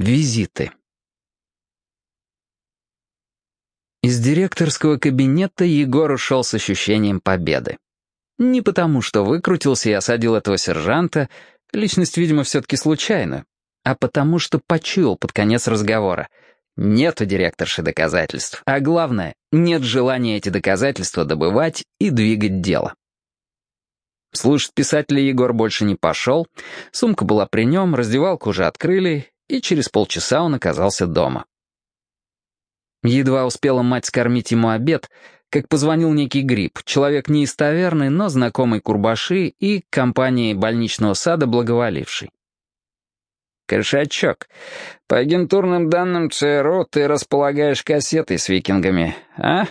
Визиты. Из директорского кабинета Егор ушел с ощущением победы. Не потому, что выкрутился и осадил этого сержанта, личность, видимо, все-таки случайно, а потому, что почуял под конец разговора. Нет у директорши доказательств, а главное, нет желания эти доказательства добывать и двигать дело. Слушать писателя Егор больше не пошел, сумка была при нем, раздевалку уже открыли, и через полчаса он оказался дома. Едва успела мать скормить ему обед, как позвонил некий гриб, человек не из таверны, но знакомый Курбаши и компании больничного сада благоволивший. «Кошачок, по агентурным данным ЦРУ ты располагаешь кассетой с викингами, а?»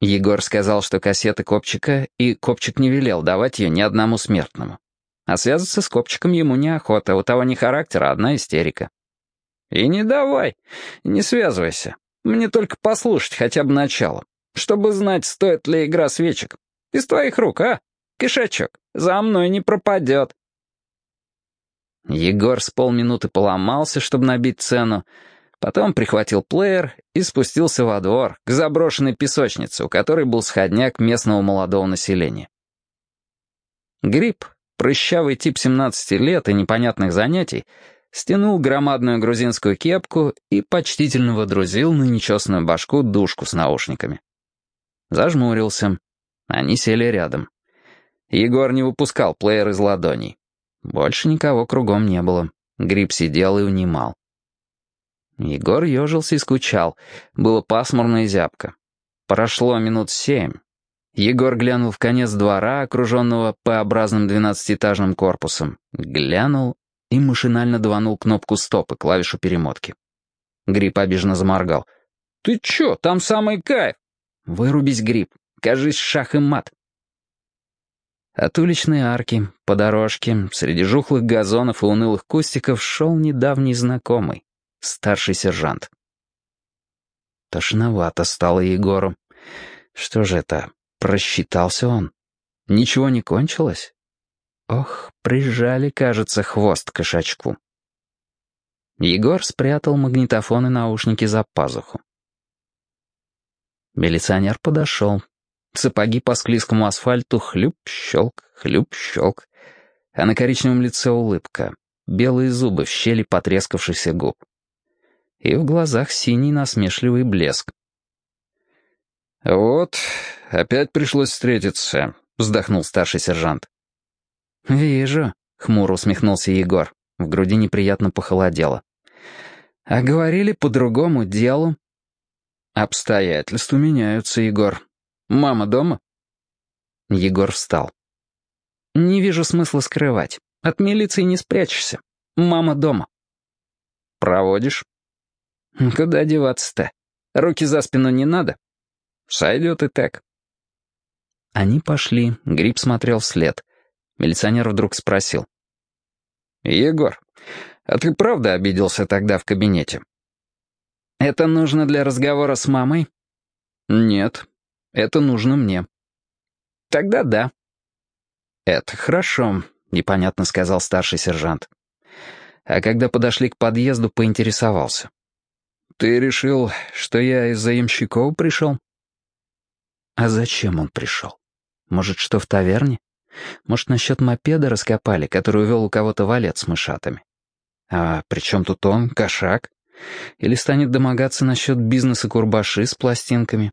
Егор сказал, что кассеты Копчика, и Копчик не велел давать ее ни одному смертному. А связаться с Копчиком ему неохота, у того не характер, а одна истерика. «И не давай, не связывайся. Мне только послушать хотя бы начало, чтобы знать, стоит ли игра свечек. Из твоих рук, а? Кишачок, за мной не пропадет». Егор с полминуты поломался, чтобы набить цену, потом прихватил плеер и спустился во двор, к заброшенной песочнице, у которой был сходняк местного молодого населения. Гриб, прыщавый тип 17 лет и непонятных занятий, стянул громадную грузинскую кепку и почтительно водрузил на нечестную башку душку с наушниками. Зажмурился. Они сели рядом. Егор не выпускал плеер из ладоней. Больше никого кругом не было. Гриб сидел и унимал. Егор ежился и скучал. Было пасмурно и зябко. Прошло минут семь. Егор глянул в конец двора, окруженного П-образным двенадцатиэтажным корпусом. Глянул и машинально дванул кнопку стопа, клавишу перемотки. Гриб обиженно заморгал. «Ты чё, там самый кайф!» «Вырубись, Гриб, кажись, шах и мат!» От уличной арки, по дорожке, среди жухлых газонов и унылых кустиков шел недавний знакомый, старший сержант. Тошновато стало Егору. Что же это, Просчитался он. Ничего не кончилось? Ох, прижали, кажется, хвост кошачку. Егор спрятал магнитофон и наушники за пазуху. Милиционер подошел. Сапоги по склизкому асфальту хлюп-щелк, хлюп-щелк. А на коричневом лице улыбка. Белые зубы в щели потрескавшихся губ. И в глазах синий насмешливый блеск. «Вот, опять пришлось встретиться», — вздохнул старший сержант. «Вижу», — хмуро усмехнулся Егор. В груди неприятно похолодело. «А говорили по другому делу». «Обстоятельства меняются, Егор. Мама дома?» Егор встал. «Не вижу смысла скрывать. От милиции не спрячешься. Мама дома». «Проводишь?» «Куда деваться-то? Руки за спину не надо?» Сойдет и так. Они пошли, Гриб смотрел вслед. Милиционер вдруг спросил. «Егор, а ты правда обиделся тогда в кабинете?» «Это нужно для разговора с мамой?» «Нет, это нужно мне». «Тогда да». «Это хорошо», — непонятно сказал старший сержант. А когда подошли к подъезду, поинтересовался. «Ты решил, что я из-за ямщиков пришел?» А зачем он пришел? Может, что в таверне? Может, насчет мопеда раскопали, который увел у кого-то валет с мышатами? А при чем тут он, кошак? Или станет домогаться насчет бизнеса курбаши с пластинками?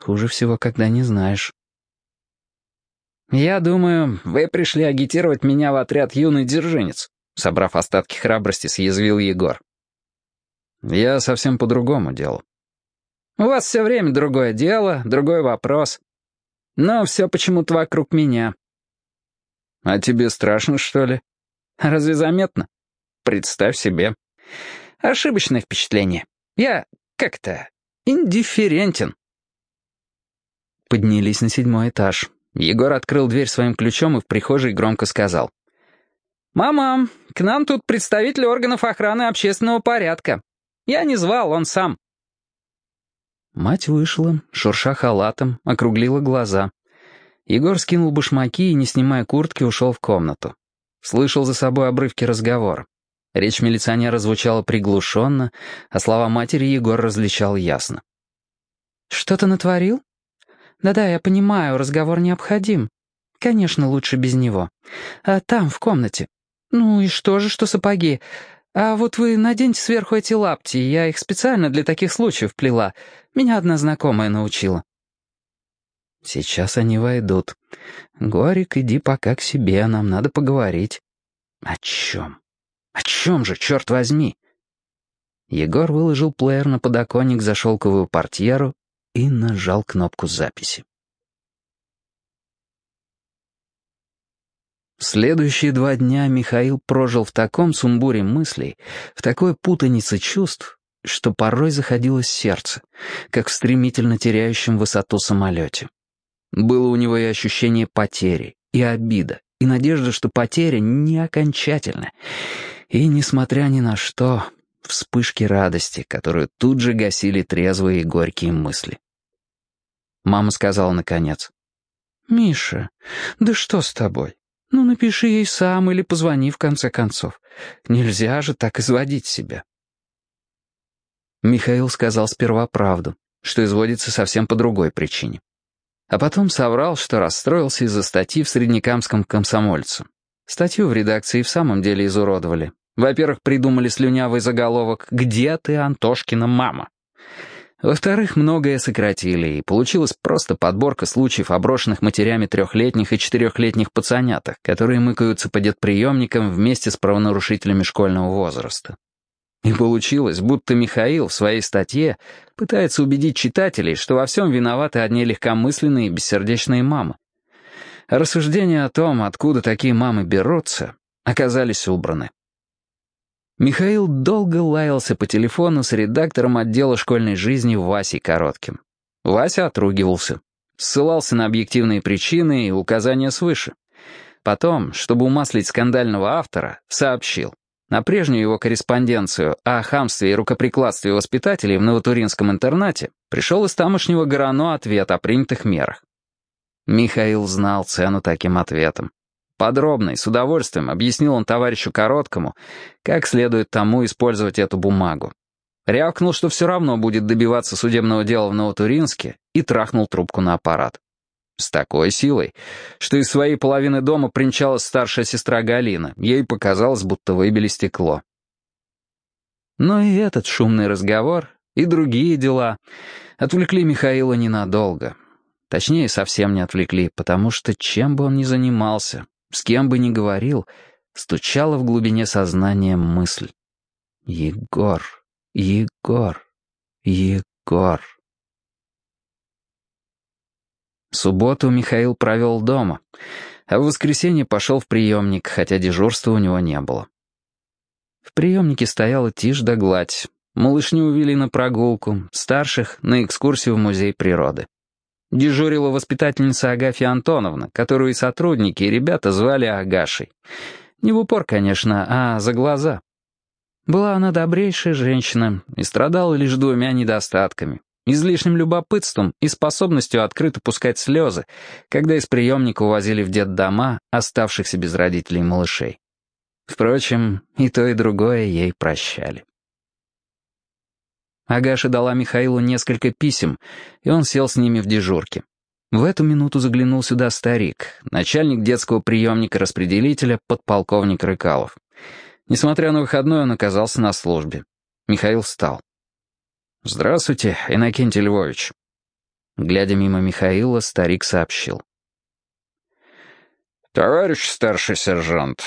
Хуже всего, когда не знаешь. «Я думаю, вы пришли агитировать меня в отряд юный держинец», собрав остатки храбрости, съязвил Егор. «Я совсем по другому делу. У вас все время другое дело, другой вопрос. Но все почему-то вокруг меня. А тебе страшно, что ли? Разве заметно? Представь себе. Ошибочное впечатление. Я как-то индифферентен. Поднялись на седьмой этаж. Егор открыл дверь своим ключом и в прихожей громко сказал. «Мама, к нам тут представитель органов охраны общественного порядка. Я не звал, он сам». Мать вышла, шурша халатом, округлила глаза. Егор скинул башмаки и, не снимая куртки, ушел в комнату. Слышал за собой обрывки разговора. Речь милиционера звучала приглушенно, а слова матери Егор различал ясно. «Что ты натворил?» «Да-да, я понимаю, разговор необходим. Конечно, лучше без него. А там, в комнате. Ну и что же, что сапоги? А вот вы наденьте сверху эти лапти, я их специально для таких случаев плела. Меня одна знакомая научила». «Сейчас они войдут. Горик, иди пока к себе, нам надо поговорить». «О чем? О чем же, черт возьми?» Егор выложил плеер на подоконник за шелковую портьеру и нажал кнопку записи. Следующие два дня Михаил прожил в таком сумбуре мыслей, в такой путанице чувств, что порой заходилось сердце, как в стремительно теряющем высоту самолете. Было у него и ощущение потери, и обида, и надежда, что потеря не окончательна. И, несмотря ни на что, вспышки радости, которую тут же гасили трезвые и горькие мысли. Мама сказала наконец. «Миша, да что с тобой? Ну, напиши ей сам или позвони в конце концов. Нельзя же так изводить себя». Михаил сказал сперва правду, что изводится совсем по другой причине. А потом соврал, что расстроился из-за статьи в Среднекамском комсомольце. Статью в редакции в самом деле изуродовали. Во-первых, придумали слюнявый заголовок «Где ты, Антошкина мама?». Во-вторых, многое сократили, и получилась просто подборка случаев, оброшенных матерями трехлетних и четырехлетних пацаняток, которые мыкаются по детприемникам вместе с правонарушителями школьного возраста. И получилось, будто Михаил в своей статье пытается убедить читателей, что во всем виноваты одни легкомысленные и бессердечные мамы. рассуждения о том, откуда такие мамы берутся, оказались убраны. Михаил долго лаялся по телефону с редактором отдела школьной жизни Васей Коротким. Вася отругивался, ссылался на объективные причины и указания свыше. Потом, чтобы умаслить скандального автора, сообщил. На прежнюю его корреспонденцию о хамстве и рукоприкладстве воспитателей в Новотуринском интернате пришел из тамошнего Горано ответ о принятых мерах. Михаил знал цену таким ответам. Подробно и с удовольствием объяснил он товарищу Короткому, как следует тому использовать эту бумагу. Рявкнул, что все равно будет добиваться судебного дела в Новотуринске, и трахнул трубку на аппарат. С такой силой, что из своей половины дома примчалась старшая сестра Галина. Ей показалось, будто выбили стекло. Но и этот шумный разговор, и другие дела отвлекли Михаила ненадолго. Точнее, совсем не отвлекли, потому что чем бы он ни занимался, с кем бы ни говорил, стучала в глубине сознания мысль. «Егор, Егор, Егор». Субботу Михаил провел дома, а в воскресенье пошел в приемник, хотя дежурства у него не было. В приемнике стояла тишь да гладь. Малышню увели на прогулку, старших — на экскурсию в музей природы. Дежурила воспитательница Агафья Антоновна, которую и сотрудники, и ребята звали Агашей. Не в упор, конечно, а за глаза. Была она добрейшая женщина и страдала лишь двумя недостатками излишним любопытством и способностью открыто пускать слезы, когда из приемника увозили в детдома оставшихся без родителей малышей. Впрочем, и то, и другое ей прощали. Агаша дала Михаилу несколько писем, и он сел с ними в дежурке. В эту минуту заглянул сюда старик, начальник детского приемника-распределителя, подполковник Рыкалов. Несмотря на выходной, он оказался на службе. Михаил встал. «Здравствуйте, Иннокентий Львович». Глядя мимо Михаила, старик сообщил. «Товарищ старший сержант,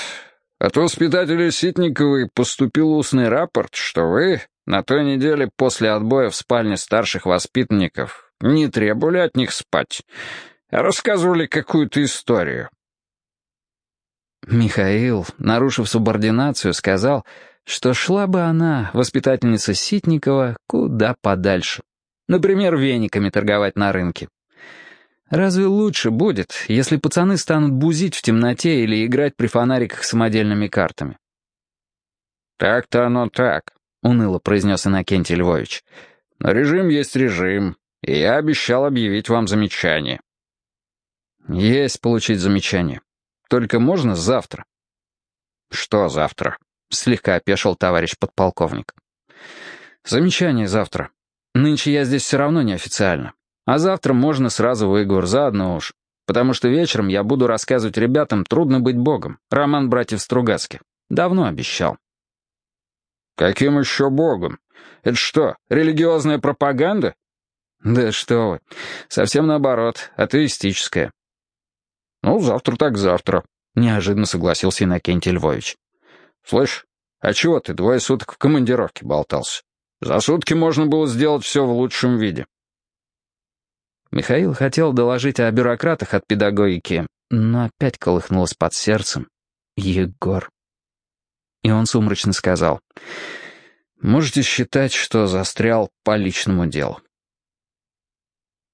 от воспитателя Ситниковой поступил устный рапорт, что вы на той неделе после отбоя в спальне старших воспитанников не требовали от них спать, а рассказывали какую-то историю». Михаил, нарушив субординацию, сказал, что шла бы она, воспитательница Ситникова, куда подальше. Например, вениками торговать на рынке. Разве лучше будет, если пацаны станут бузить в темноте или играть при фонариках самодельными картами? «Так-то оно так», — уныло произнес Иннокентий Львович. «Но режим есть режим, и я обещал объявить вам замечание». «Есть получить замечание. Только можно завтра». «Что завтра?» — слегка опешил товарищ подполковник. «Замечание завтра. Нынче я здесь все равно неофициально. А завтра можно сразу выговор, заодно уж. Потому что вечером я буду рассказывать ребятам «Трудно быть богом», роман братьев Стругацких. Давно обещал. «Каким еще богом? Это что, религиозная пропаганда?» «Да что вы, совсем наоборот, атеистическая». «Ну, завтра так завтра», — неожиданно согласился Иннокентий Львович. «Слышь, а чего ты двое суток в командировке болтался? За сутки можно было сделать все в лучшем виде». Михаил хотел доложить о бюрократах от педагогики, но опять колыхнулось под сердцем. Егор. И он сумрачно сказал, «Можете считать, что застрял по личному делу».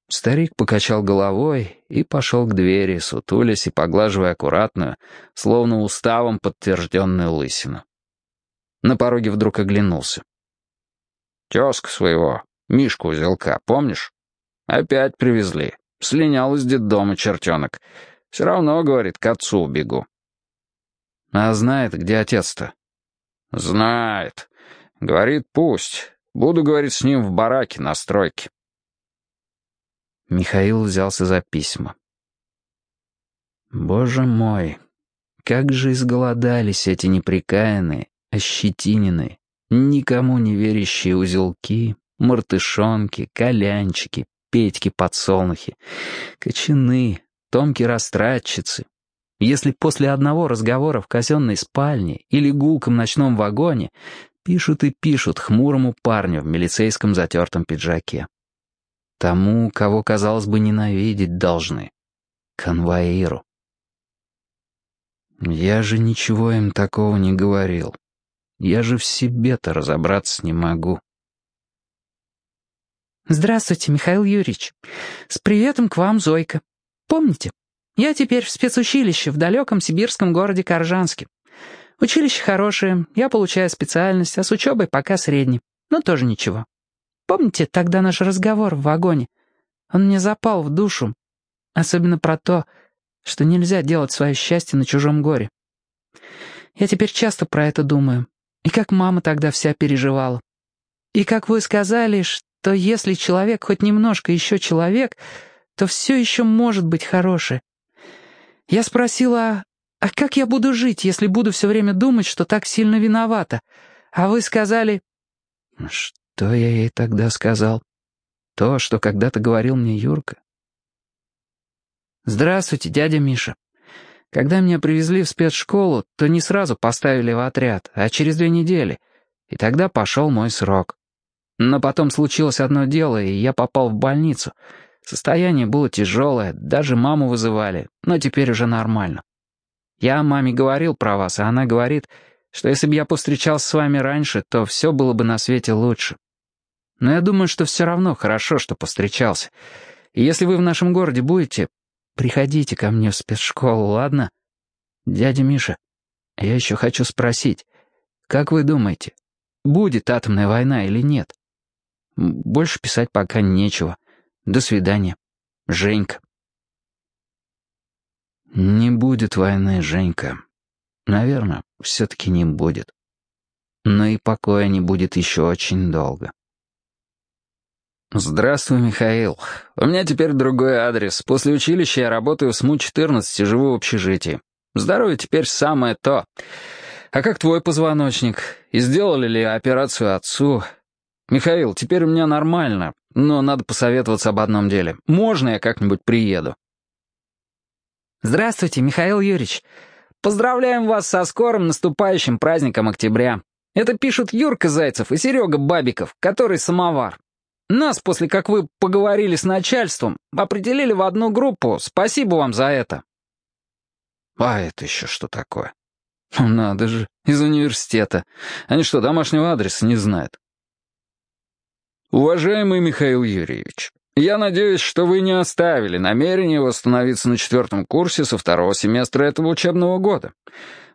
Старик покачал головой и пошел к двери, сутулясь и поглаживая аккуратную, словно уставом подтвержденную лысину. На пороге вдруг оглянулся. «Тезка своего, Мишку Узелка, помнишь? Опять привезли. Слинял из детдома чертенок. Все равно, говорит, к отцу убегу». «А знает, где отец-то?» «Знает. Говорит, пусть. Буду, говорит, с ним в бараке на стройке». Михаил взялся за письма. «Боже мой, как же изголодались эти неприкаянные, ощетиненные, никому не верящие узелки, мартышонки, колянчики, петьки-подсолнухи, кочаны, томки-растратчицы. Если после одного разговора в казенной спальне или гулком ночном вагоне пишут и пишут хмурому парню в милицейском затертом пиджаке. Тому, кого, казалось бы, ненавидеть должны. Конвоиру. Я же ничего им такого не говорил. Я же в себе-то разобраться не могу. «Здравствуйте, Михаил Юрьевич. С приветом к вам, Зойка. Помните, я теперь в спецучилище в далеком сибирском городе Коржанске. Училище хорошее, я получаю специальность, а с учебой пока средний. Но тоже ничего. Помните тогда наш разговор в вагоне? Он мне запал в душу. Особенно про то, что нельзя делать свое счастье на чужом горе. Я теперь часто про это думаю. И как мама тогда вся переживала. И как вы сказали, что если человек хоть немножко еще человек, то все еще может быть хорошее. Я спросила, а как я буду жить, если буду все время думать, что так сильно виновата? А вы сказали... Что я ей тогда сказал? То, что когда-то говорил мне Юрка. «Здравствуйте, дядя Миша. Когда меня привезли в спецшколу, то не сразу поставили в отряд, а через две недели. И тогда пошел мой срок. Но потом случилось одно дело, и я попал в больницу. Состояние было тяжелое, даже маму вызывали, но теперь уже нормально. Я маме говорил про вас, а она говорит, что если бы я повстречался с вами раньше, то все было бы на свете лучше. Но я думаю, что все равно хорошо, что повстречался. И если вы в нашем городе будете, приходите ко мне в спецшколу, ладно? Дядя Миша, я еще хочу спросить, как вы думаете, будет атомная война или нет? Больше писать пока нечего. До свидания. Женька. Не будет войны, Женька. Наверное, все-таки не будет. Но и покоя не будет еще очень долго. «Здравствуй, Михаил. У меня теперь другой адрес. После училища я работаю в СМУ-14 и живу в общежитии. Здоровье теперь самое то. А как твой позвоночник? И сделали ли операцию отцу? Михаил, теперь у меня нормально, но надо посоветоваться об одном деле. Можно я как-нибудь приеду?» «Здравствуйте, Михаил Юрьевич. Поздравляем вас со скорым наступающим праздником октября. Это пишут Юрка Зайцев и Серега Бабиков, который самовар. Нас, после как вы поговорили с начальством, определили в одну группу. Спасибо вам за это». «А это еще что такое?» «Надо же, из университета. Они что, домашнего адреса не знают?» «Уважаемый Михаил Юрьевич, я надеюсь, что вы не оставили намерение восстановиться на четвертом курсе со второго семестра этого учебного года.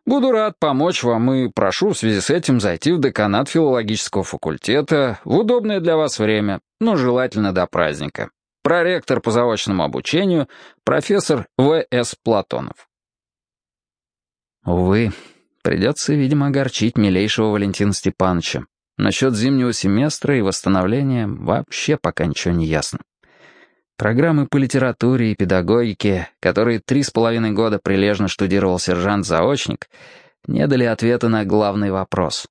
Буду рад помочь вам и прошу в связи с этим зайти в деканат филологического факультета в удобное для вас время, но желательно до праздника. Проректор по заочному обучению, профессор В.С. Платонов. Увы, Придется, видимо, огорчить милейшего Валентина Степановича. Насчет зимнего семестра и восстановления вообще пока ничего не ясно. Программы по литературе и педагогике, которые три с половиной года прилежно штудировал сержант-заочник, не дали ответа на главный вопрос.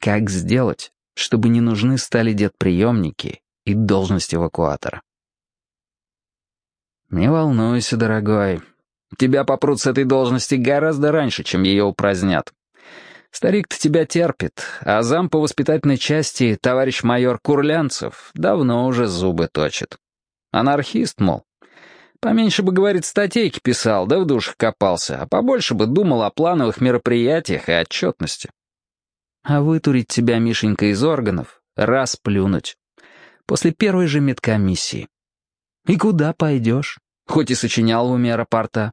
Как сделать, чтобы не нужны стали дедприемники и должность эвакуатора? «Не волнуйся, дорогой. Тебя попрут с этой должности гораздо раньше, чем ее упразднят. Старик-то тебя терпит, а зам по воспитательной части, товарищ майор Курлянцев, давно уже зубы точит. Анархист, мол. Поменьше бы, говорит, статейки писал, да в душах копался, а побольше бы думал о плановых мероприятиях и отчетности. А вытурить тебя, Мишенька, из органов, раз плюнуть. После первой же медкомиссии. И куда пойдешь? Хоть и сочинял в уме рапорта.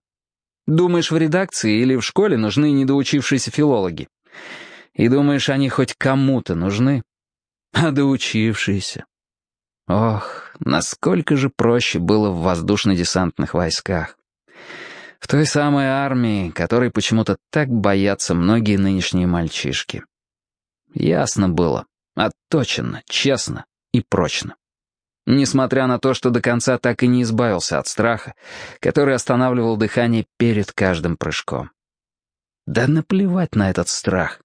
Думаешь, в редакции или в школе нужны недоучившиеся филологи? И думаешь, они хоть кому-то нужны? А доучившиеся. Ох, насколько же проще было в воздушно-десантных войсках. В той самой армии, которой почему-то так боятся многие нынешние мальчишки. Ясно было, отточено, честно и прочно. Несмотря на то, что до конца так и не избавился от страха, который останавливал дыхание перед каждым прыжком. Да наплевать на этот страх.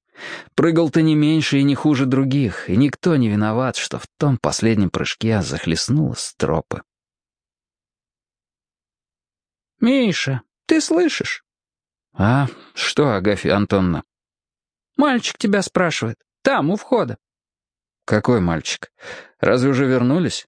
Прыгал ты не меньше и не хуже других, и никто не виноват, что в том последнем прыжке захлестнуло стропы. «Миша, ты слышишь?» «А, что, Агафья Антонна?» «Мальчик тебя спрашивает. Там, у входа». «Какой мальчик? Разве уже вернулись?»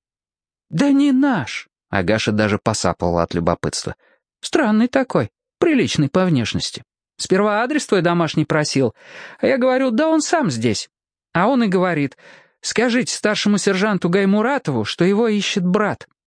«Да не наш». Агаша даже посапала от любопытства. «Странный такой, приличный по внешности». Сперва адрес твой домашний просил, а я говорю, да он сам здесь. А он и говорит, скажите старшему сержанту Гаймуратову, что его ищет брат.